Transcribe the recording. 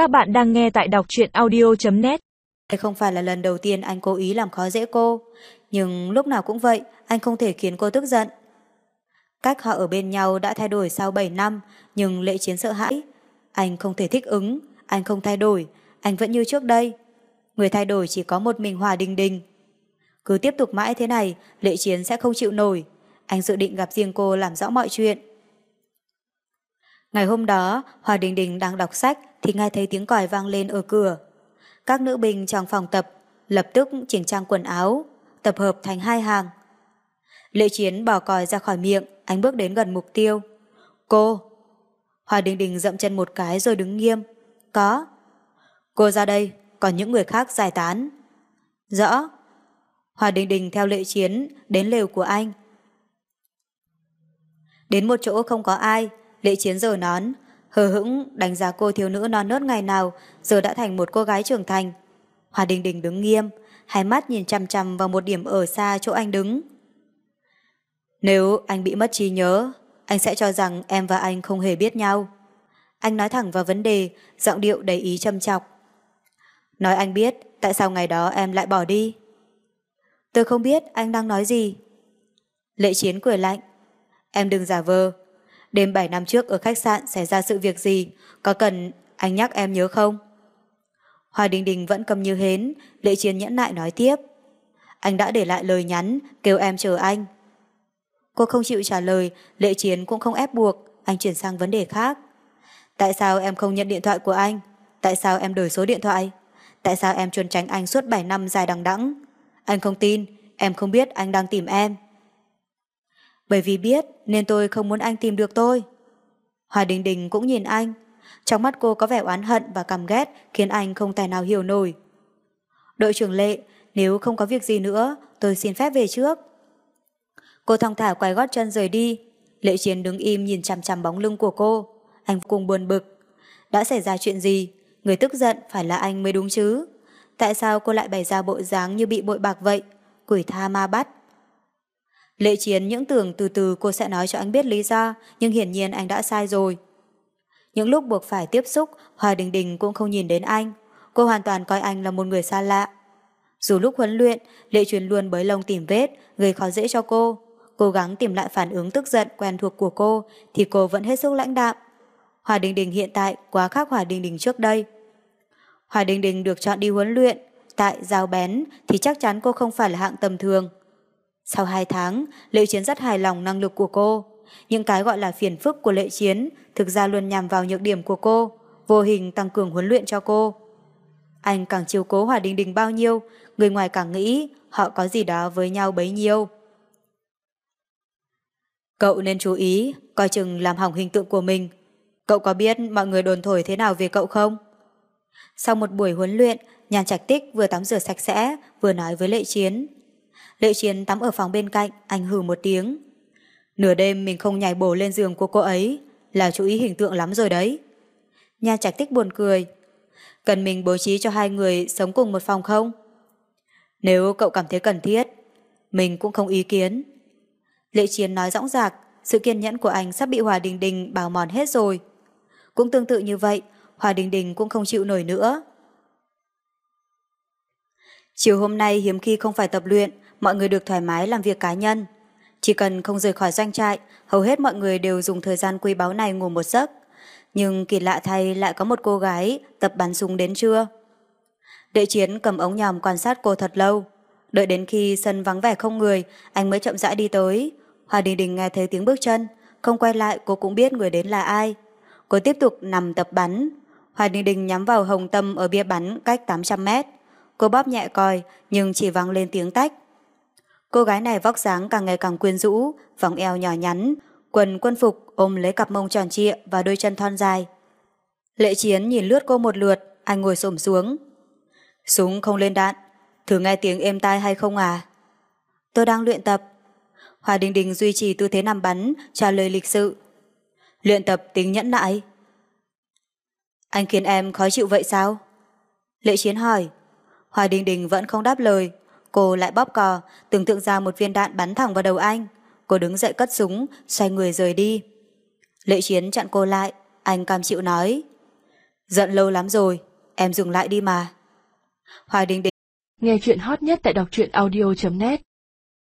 Các bạn đang nghe tại đọc truyện audio.net Đây không phải là lần đầu tiên anh cố ý làm khó dễ cô, nhưng lúc nào cũng vậy, anh không thể khiến cô tức giận. Cách họ ở bên nhau đã thay đổi sau 7 năm, nhưng lệ chiến sợ hãi. Anh không thể thích ứng, anh không thay đổi, anh vẫn như trước đây. Người thay đổi chỉ có một mình Hòa Đình Đình. Cứ tiếp tục mãi thế này, lệ chiến sẽ không chịu nổi. Anh dự định gặp riêng cô làm rõ mọi chuyện. Ngày hôm đó, Hòa Đình Đình đang đọc sách thì nghe thấy tiếng còi vang lên ở cửa. Các nữ binh trong phòng tập lập tức chỉnh trang quần áo, tập hợp thành hai hàng. Lệ Chiến bỏ còi ra khỏi miệng, anh bước đến gần mục tiêu. Cô! Hòa Đình Đình dậm chân một cái rồi đứng nghiêm. Có. Cô ra đây, còn những người khác giải tán. Rõ. Hòa Đình Đình theo Lệ Chiến đến lều của anh. Đến một chỗ không có ai, Lệ Chiến giờ nón, hờ hững đánh giá cô thiếu nữ non nớt ngày nào giờ đã thành một cô gái trưởng thành. Hòa Đình Đình đứng nghiêm, hai mắt nhìn chăm chăm vào một điểm ở xa chỗ anh đứng. Nếu anh bị mất trí nhớ, anh sẽ cho rằng em và anh không hề biết nhau. Anh nói thẳng vào vấn đề, giọng điệu đầy ý châm chọc. Nói anh biết tại sao ngày đó em lại bỏ đi. Tôi không biết anh đang nói gì. Lệ Chiến cười lạnh. Em đừng giả vờ, Đêm 7 năm trước ở khách sạn xảy ra sự việc gì, có cần anh nhắc em nhớ không? Hoa Đình Đình vẫn cầm như hến, Lệ Chiến nhẫn nại nói tiếp. Anh đã để lại lời nhắn, kêu em chờ anh. Cô không chịu trả lời, Lệ Chiến cũng không ép buộc, anh chuyển sang vấn đề khác. Tại sao em không nhận điện thoại của anh? Tại sao em đổi số điện thoại? Tại sao em trốn tránh anh suốt 7 năm dài đằng đẵng? Anh không tin, em không biết anh đang tìm em. Bởi vì biết nên tôi không muốn anh tìm được tôi. Hòa Đình Đình cũng nhìn anh. Trong mắt cô có vẻ oán hận và căm ghét khiến anh không tài nào hiểu nổi. Đội trưởng Lệ, nếu không có việc gì nữa, tôi xin phép về trước. Cô thong thả quay gót chân rời đi. Lệ Chiến đứng im nhìn chằm chằm bóng lưng của cô. Anh cùng buồn bực. Đã xảy ra chuyện gì? Người tức giận phải là anh mới đúng chứ. Tại sao cô lại bày ra bộ dáng như bị bội bạc vậy? Quỷ tha ma bắt. Lệ chiến những tưởng từ từ cô sẽ nói cho anh biết lý do, nhưng hiển nhiên anh đã sai rồi. Những lúc buộc phải tiếp xúc, Hòa Đình Đình cũng không nhìn đến anh. Cô hoàn toàn coi anh là một người xa lạ. Dù lúc huấn luyện, Lệ Truyền luôn bới lông tìm vết, gây khó dễ cho cô. Cố gắng tìm lại phản ứng tức giận quen thuộc của cô, thì cô vẫn hết sức lãnh đạm. Hòa Đình Đình hiện tại quá khác Hòa Đình Đình trước đây. Hòa Đình Đình được chọn đi huấn luyện, tại Giao Bén thì chắc chắn cô không phải là hạng tầm thường. Sau 2 tháng, Lệ Chiến rất hài lòng năng lực của cô. Những cái gọi là phiền phức của Lệ Chiến thực ra luôn nhằm vào nhược điểm của cô, vô hình tăng cường huấn luyện cho cô. Anh càng chiều cố Hòa Đình Đình bao nhiêu, người ngoài càng nghĩ họ có gì đó với nhau bấy nhiêu. Cậu nên chú ý, coi chừng làm hỏng hình tượng của mình. Cậu có biết mọi người đồn thổi thế nào về cậu không? Sau một buổi huấn luyện, nhàn trạch tích vừa tắm rửa sạch sẽ, vừa nói với Lệ Chiến. Lệ Chiến tắm ở phòng bên cạnh, anh hừ một tiếng. Nửa đêm mình không nhảy bổ lên giường của cô ấy, là chú ý hình tượng lắm rồi đấy. Nha trạch tích buồn cười. Cần mình bố trí cho hai người sống cùng một phòng không? Nếu cậu cảm thấy cần thiết, mình cũng không ý kiến. Lệ Chiến nói rõng rạc, sự kiên nhẫn của anh sắp bị Hòa Đình Đình bào mòn hết rồi. Cũng tương tự như vậy, Hòa Đình Đình cũng không chịu nổi nữa. Chiều hôm nay hiếm khi không phải tập luyện, mọi người được thoải mái làm việc cá nhân. Chỉ cần không rời khỏi doanh trại, hầu hết mọi người đều dùng thời gian quý báu này ngủ một giấc. Nhưng kỳ lạ thay lại có một cô gái tập bắn súng đến trưa. Đệ chiến cầm ống nhòm quan sát cô thật lâu. Đợi đến khi sân vắng vẻ không người, anh mới chậm rãi đi tới. Hòa Đình Đình nghe thấy tiếng bước chân, không quay lại cô cũng biết người đến là ai. Cô tiếp tục nằm tập bắn. Hòa Đình Đình nhắm vào hồng tâm ở bia bắn cách 800 mét. Cô bóp nhẹ còi, nhưng chỉ vang lên tiếng tách. Cô gái này vóc dáng càng ngày càng quyến rũ, vòng eo nhỏ nhắn, quần quân phục ôm lấy cặp mông tròn trịa và đôi chân thon dài. Lệ Chiến nhìn lướt cô một lượt, anh ngồi xổm xuống. Súng không lên đạn, thử nghe tiếng êm tai hay không à? Tôi đang luyện tập. Hòa Đình Đình duy trì tư thế nằm bắn, trả lời lịch sự. Luyện tập tính nhẫn nại. Anh khiến em khó chịu vậy sao? Lệ Chiến hỏi. Hòa Đình Đình vẫn không đáp lời, Cô lại bóp cò, tưởng tượng ra một viên đạn bắn thẳng vào đầu anh. Cô đứng dậy cất súng, xoay người rời đi. Lệ chiến chặn cô lại, anh cam chịu nói. Giận lâu lắm rồi, em dừng lại đi mà. Hoài Đình Đình Nghe chuyện hot nhất tại đọc truyện audio.net